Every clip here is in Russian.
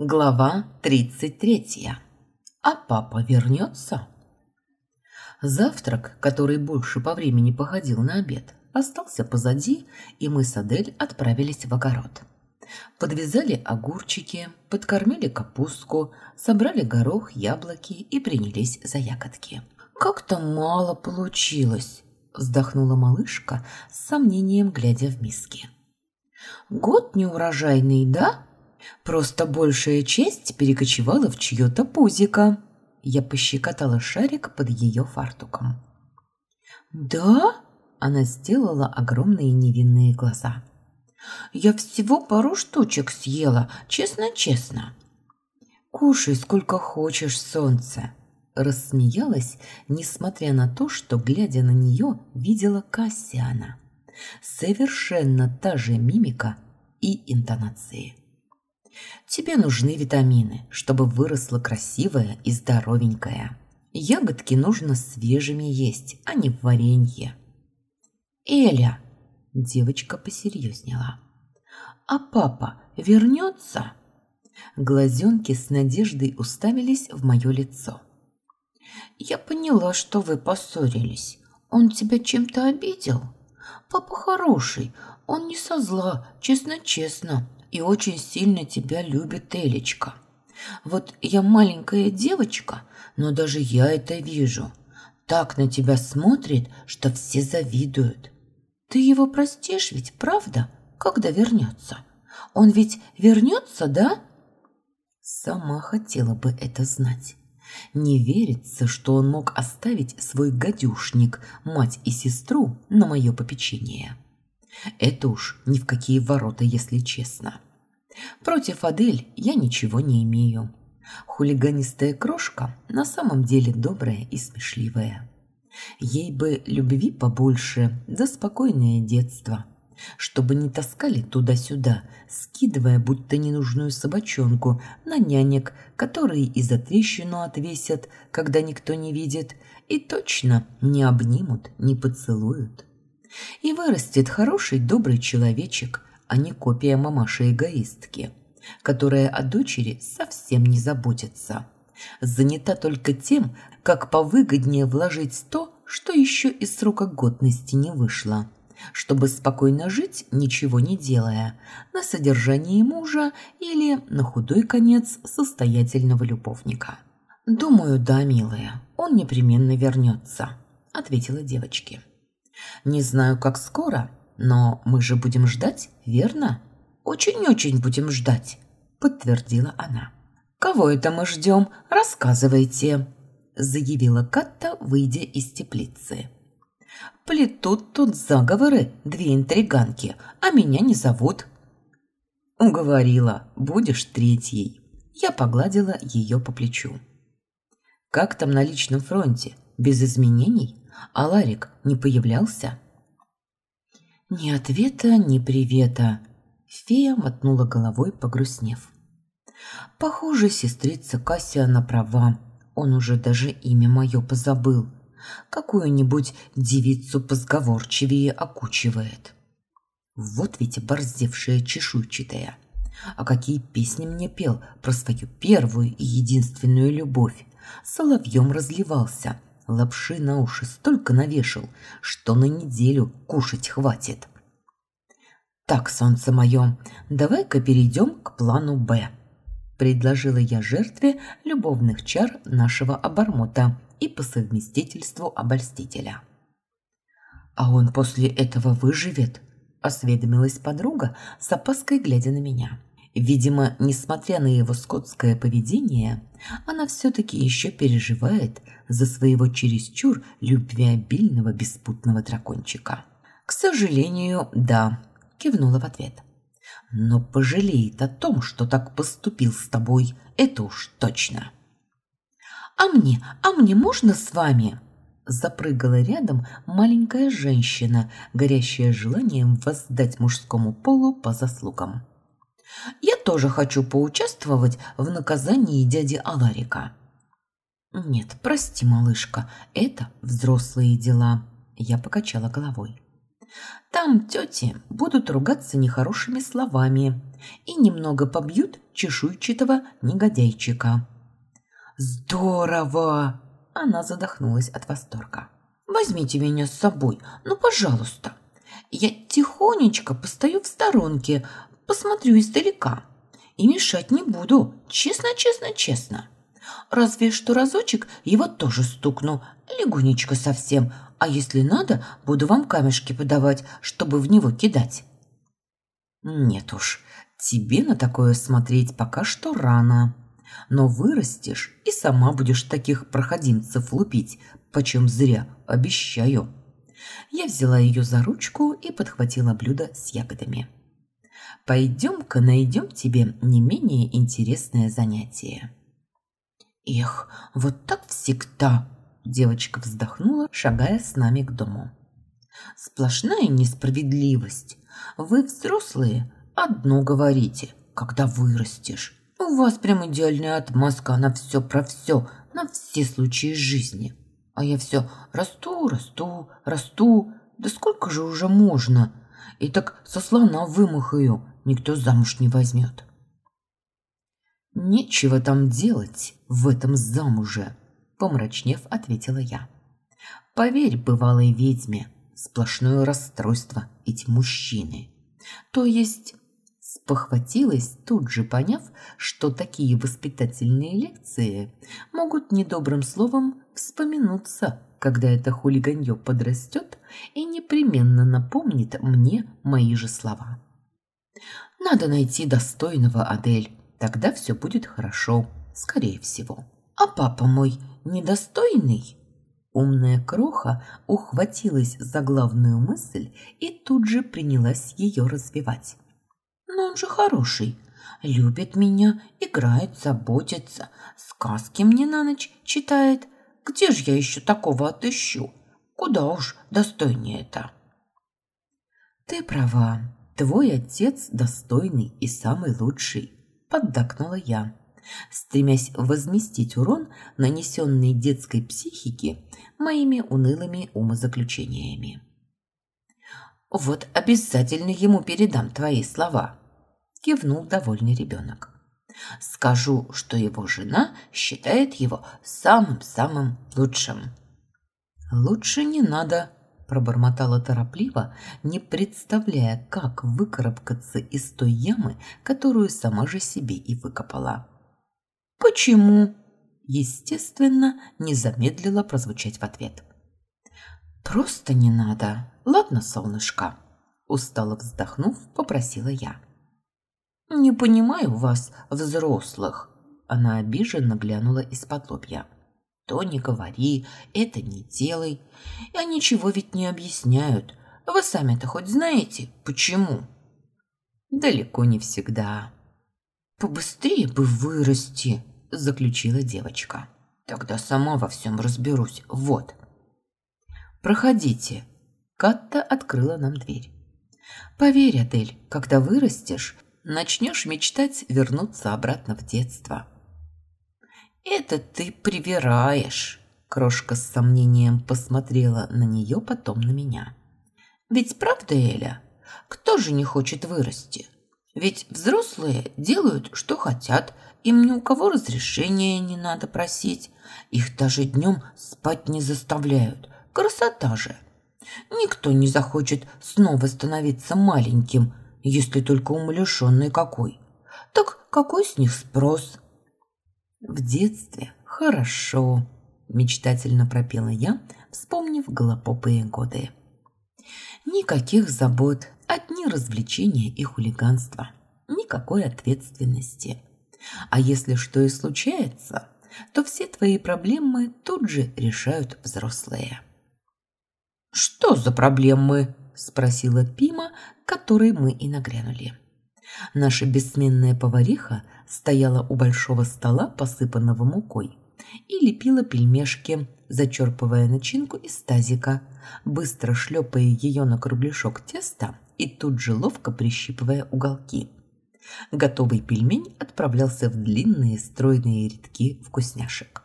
Глава 33. А папа вернется? Завтрак, который больше по времени походил на обед, остался позади, и мы с Адель отправились в огород. Подвязали огурчики, подкормили капустку, собрали горох, яблоки и принялись за ягодки. «Как-то мало получилось», – вздохнула малышка с сомнением, глядя в миски. «Год неурожайный, да?» Просто большая честь перекочевала в чьё-то пузико. Я пощекотала шарик под её фартуком. «Да?» – она сделала огромные невинные глаза. «Я всего пару штучек съела, честно-честно». «Кушай сколько хочешь, солнце!» Рассмеялась, несмотря на то, что, глядя на неё, видела Кассиана. Совершенно та же мимика и интонации. Тебе нужны витамины, чтобы выросла красивая и здоровенькая. Ягодки нужно свежими есть, а не в варенье. Эля, девочка посерьезнела. А папа вернется? Глазенки с надеждой уставились в мое лицо. Я поняла, что вы поссорились. Он тебя чем-то обидел? Папа хороший, он не со зла, честно-честно и очень сильно тебя любит Элечка. Вот я маленькая девочка, но даже я это вижу. Так на тебя смотрит, что все завидуют. Ты его простишь ведь, правда? Когда вернется? Он ведь вернется, да? Сама хотела бы это знать. Не верится, что он мог оставить свой гадюшник, мать и сестру, на мое попечение. Это уж ни в какие ворота, если честно. Против Адель я ничего не имею. Хулиганистая крошка на самом деле добрая и смешливая. Ей бы любви побольше, да спокойное детство, чтобы не таскали туда-сюда, скидывая будто ненужную собачонку на нянек, которые и за трещину отвесят, когда никто не видит, и точно не обнимут, не поцелуют. И вырастет хороший добрый человечек, а не копия мамаши-эгоистки, которая о дочери совсем не заботится. Занята только тем, как повыгоднее вложить то, что еще из срока годности не вышло, чтобы спокойно жить, ничего не делая, на содержании мужа или, на худой конец, состоятельного любовника. «Думаю, да, милая, он непременно вернется», – ответила девочке. «Не знаю, как скоро, но мы же будем ждать, верно? Очень-очень будем ждать, подтвердила она. Кого это мы ждем? Рассказывайте, заявила Катта, выйдя из теплицы. Плетут тут заговоры две интриганки, а меня не зовут. Уговорила, будешь третьей. Я погладила ее по плечу. Как там на личном фронте? Без изменений? А Ларик не появлялся? Ни ответа, ни привета. Фея мотнула головой, погрустнев. Похоже, сестрица Кассиана права. Он уже даже имя мое позабыл. Какую-нибудь девицу позговорчивее окучивает. Вот ведь оборзевшая чешуйчатая. А какие песни мне пел про свою первую и единственную любовь. Соловьем разливался, Лапши на уши столько навешал, что на неделю кушать хватит. Так, солнце мое, давай-ка перейдем к плану «Б». Предложила я жертве любовных чар нашего обормота и по совместительству обольстителя. «А он после этого выживет?» – осведомилась подруга с опаской глядя на меня. Видимо, несмотря на его скотское поведение, она все-таки еще переживает за своего чересчур любвеобильного беспутного дракончика. «К сожалению, да», – кивнула в ответ. «Но пожалеет о том, что так поступил с тобой, это уж точно». «А мне, а мне можно с вами?» Запрыгала рядом маленькая женщина, горящая желанием воздать мужскому полу по заслугам. «Я тоже хочу поучаствовать в наказании дяди Аларика». «Нет, прости, малышка, это взрослые дела», – я покачала головой. Там тети будут ругаться нехорошими словами и немного побьют чешуйчатого негодяйчика. Здорово! Она задохнулась от восторга. Возьмите меня с собой, ну, пожалуйста. Я тихонечко постою в сторонке, посмотрю издалека. И мешать не буду, честно, честно, честно. Разве что разочек его тоже стукну, легонечко совсем, а если надо, буду вам камешки подавать, чтобы в него кидать. Нет уж, тебе на такое смотреть пока что рано. Но вырастешь и сама будешь таких проходимцев лупить, почем зря, обещаю. Я взяла ее за ручку и подхватила блюдо с ягодами. Пойдем-ка найдем тебе не менее интересное занятие. Эх, вот так всегда, девочка вздохнула, шагая с нами к дому. Сплошная несправедливость. Вы взрослые одно говорите, когда вырастешь. У вас прям идеальная отмазка на все про все, на все случаи жизни. А я все расту, расту, расту. Да сколько же уже можно? И так со слона вымахаю, никто замуж не возьмет. Нечего там делать в этом замуже, помрачнев, ответила я. Поверь бывалой ведьме, сплошное расстройство эти мужчины. То есть спохватилась, тут же поняв, что такие воспитательные лекции могут недобрым словом вспоминуться, когда это хулиганье подрастет и непременно напомнит мне мои же слова. Надо найти достойного Адель, тогда все будет хорошо, скорее всего. А папа мой недостойный? Умная кроха ухватилась за главную мысль и тут же принялась ее развивать. Но он же хороший, любит меня, играет, заботится, сказки мне на ночь читает. Где же я еще такого отыщу? Куда уж достойнее это? Ты права, твой отец достойный и самый лучший, поддакнула я стремясь возместить урон, нанесенный детской психике моими унылыми умозаключениями. «Вот обязательно ему передам твои слова», – кивнул довольный ребенок. «Скажу, что его жена считает его самым-самым лучшим». «Лучше не надо», – пробормотала торопливо, не представляя, как выкарабкаться из той ямы, которую сама же себе и выкопала. «Почему?» Естественно, не замедлила прозвучать в ответ. «Просто не надо. Ладно, солнышко?» Устало вздохнув, попросила я. «Не понимаю вас, взрослых!» Она обиженно глянула из-под лобья. «То не говори, это не делай. Я ничего ведь не объясняют. Вы сами-то хоть знаете, почему?» «Далеко не всегда», «Побыстрее бы вырасти», – заключила девочка. «Тогда сама во всем разберусь. Вот». «Проходите». Катта открыла нам дверь. «Поверь, Адель, когда вырастешь, начнешь мечтать вернуться обратно в детство». «Это ты привираешь», – крошка с сомнением посмотрела на нее, потом на меня. «Ведь правда, Эля? Кто же не хочет вырасти?» Ведь взрослые делают, что хотят, им ни у кого разрешения не надо просить. Их даже днем спать не заставляют. Красота же! Никто не захочет снова становиться маленьким, если только умалишенный какой. Так какой с них спрос? В детстве хорошо, мечтательно пропела я, вспомнив голопопые годы. Никаких забот, одни развлечения и хулиганство. Никакой ответственности. А если что и случается, то все твои проблемы тут же решают взрослые. «Что за проблемы?» – спросила Пима, которой мы и нагрянули. Наша бессменная повариха стояла у большого стола, посыпанного мукой, и лепила пельмешки, зачерпывая начинку из тазика, быстро шлепая ее на кругляшок теста и тут же ловко прищипывая уголки. Готовый пельмень отправлялся в длинные стройные рядки вкусняшек.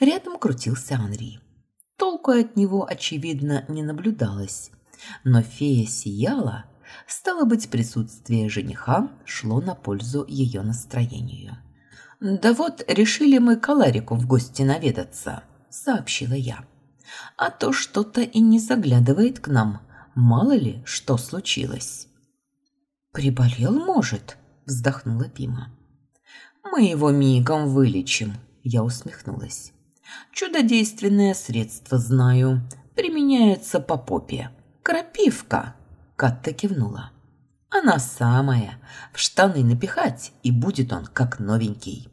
Рядом крутился Анри. Толку от него, очевидно, не наблюдалось. Но фея сияла, стало быть, присутствие жениха шло на пользу ее настроению. «Да вот, решили мы к Аларику в гости наведаться», — сообщила я. «А то что-то и не заглядывает к нам. Мало ли, что случилось». «Приболел, может?» — вздохнула Пима. «Мы его мигом вылечим», — я усмехнулась. «Чудодейственное средство знаю. Применяется по попе. Крапивка!» Катта кивнула. «Она самая. В штаны напихать, и будет он как новенький».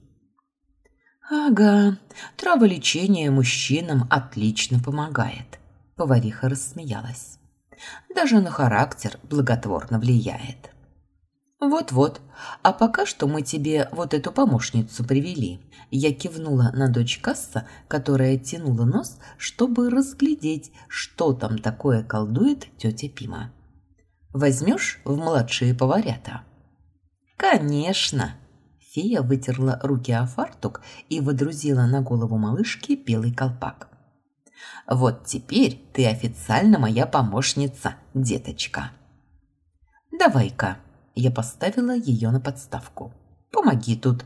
«Ага, траволечение мужчинам отлично помогает», — повариха рассмеялась. «Даже на характер благотворно влияет». «Вот-вот, а пока что мы тебе вот эту помощницу привели». Я кивнула на дочь Касса, которая тянула нос, чтобы разглядеть, что там такое колдует тетя Пима. «Возьмешь в младшие поварята?» «Конечно!» Фея вытерла руки о фартук и водрузила на голову малышки белый колпак. «Вот теперь ты официально моя помощница, деточка!» «Давай-ка!» Я поставила ее на подставку. «Помоги тут.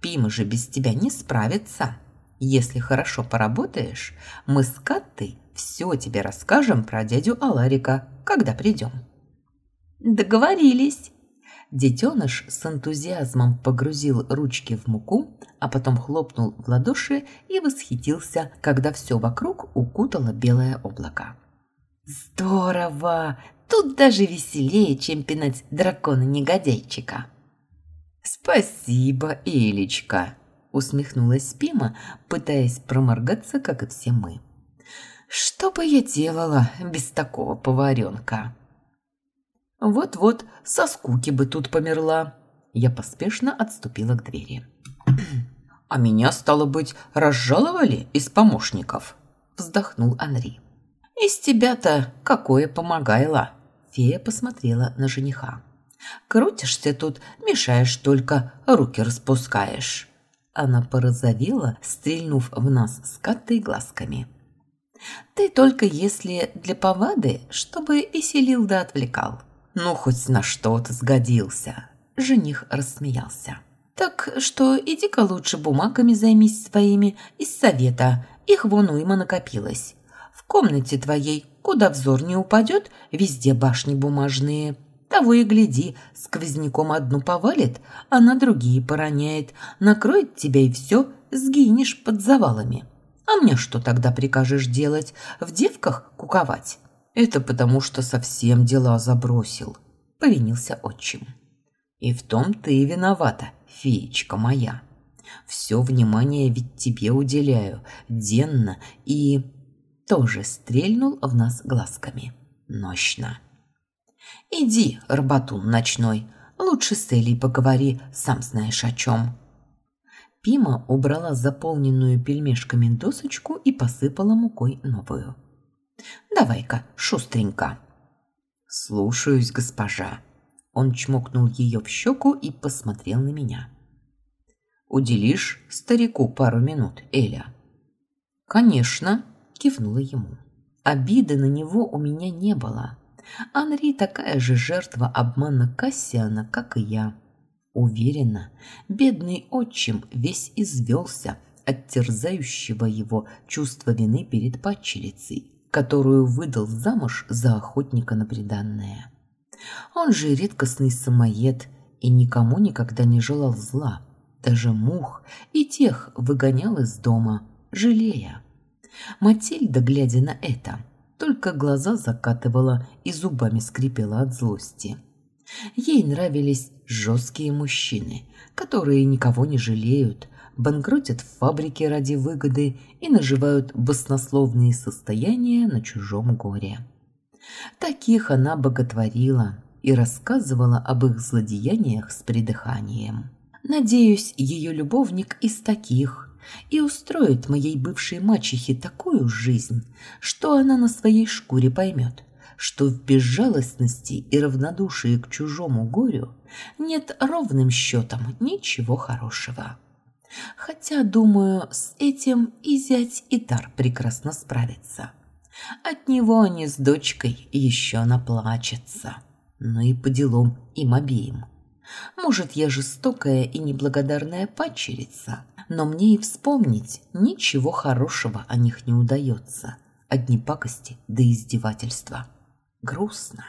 Пима же без тебя не справится. Если хорошо поработаешь, мы с Каттой все тебе расскажем про дядю Аларика, когда придем». «Договорились!» Детеныш с энтузиазмом погрузил ручки в муку, а потом хлопнул в ладоши и восхитился, когда все вокруг укутало белое облако. «Здорово! Тут даже веселее, чем пинать дракона-негодяйчика. «Спасибо, Элечка!» – усмехнулась Пима, пытаясь проморгаться, как и все мы. «Что бы я делала без такого поваренка?» «Вот-вот, со скуки бы тут померла!» Я поспешно отступила к двери. «А меня, стало быть, разжаловали из помощников?» – вздохнул Анри. «Из тебя-то какое помогайло!» Фея посмотрела на жениха. «Крутишься тут, мешаешь только, руки распускаешь». Она порозовела, стрельнув в нас с Каттой глазками. «Ты только если для повады, чтобы веселил да отвлекал. Ну, хоть на что-то сгодился». Жених рассмеялся. «Так что иди-ка лучше бумагами займись своими из совета. Их вон уйма накопилось. В комнате твоей, куда взор не упадет, везде башни бумажные. Того и гляди, сквозняком одну повалит, а на другие пороняет, накроет тебя и все, сгинешь под завалами. А мне что тогда прикажешь делать? В девках куковать? Это потому, что совсем дела забросил, повинился отчим. И в том ты и виновата, феечка моя. Все внимание ведь тебе уделяю, денно и тоже стрельнул в нас глазками. Нощно. «Иди, рбатун ночной, лучше с Элей поговори, сам знаешь о чем». Пима убрала заполненную пельмешками досочку и посыпала мукой новую. «Давай-ка, шустренько». «Слушаюсь, госпожа». Он чмокнул ее в щеку и посмотрел на меня. «Уделишь старику пару минут, Эля?» «Конечно», кивнула ему. Обиды на него у меня не было. Анри такая же жертва обмана Кассиана, как и я. Уверена, бедный отчим весь извелся от терзающего его чувства вины перед падчерицей, которую выдал замуж за охотника на преданное. Он же редкостный самоед и никому никогда не желал зла, даже мух и тех выгонял из дома, жалея. Матильда, глядя на это, только глаза закатывала и зубами скрипела от злости. Ей нравились жесткие мужчины, которые никого не жалеют, банкротят в фабрике ради выгоды и наживают баснословные состояния на чужом горе. Таких она боготворила и рассказывала об их злодеяниях с придыханием. Надеюсь, ее любовник из таких – и устроит моей бывшей мачехе такую жизнь, что она на своей шкуре поймет, что в безжалостности и равнодушии к чужому горю нет ровным счетом ничего хорошего. Хотя, думаю, с этим и зять и прекрасно справится. От него они с дочкой еще наплачутся. Ну и по делам им обеим. Может, я жестокая и неблагодарная падчерица, но мне и вспомнить ничего хорошего о них не удается. Одни пакости да издевательства. Грустно.